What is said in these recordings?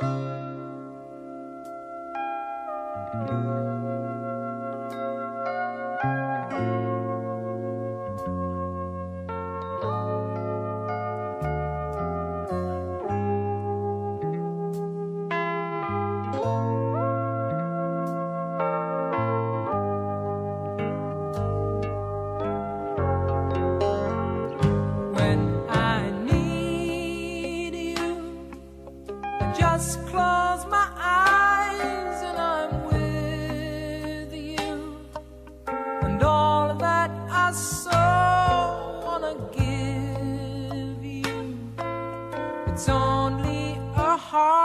thank you heart.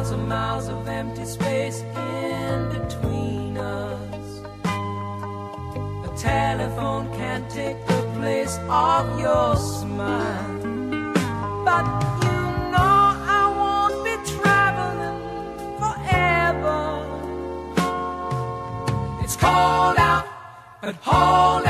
miles and miles of empty space in between us. A telephone can't take the place of your smile. But you know I won't be traveling forever. It's cold out, but hold out.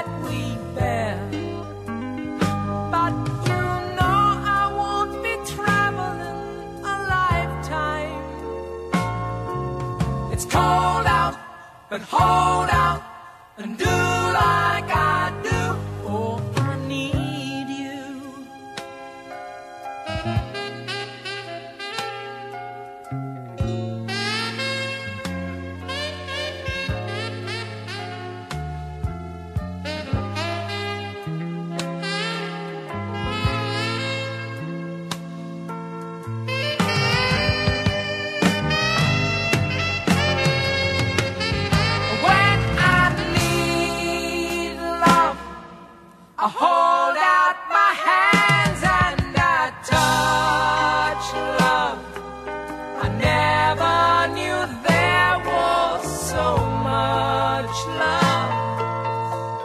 but hold out and do I hold out my hands and I touch love. I never knew there was so much love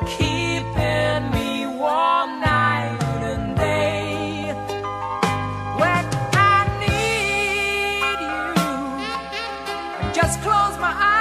keeping me warm night and day. When I need you, just close my eyes.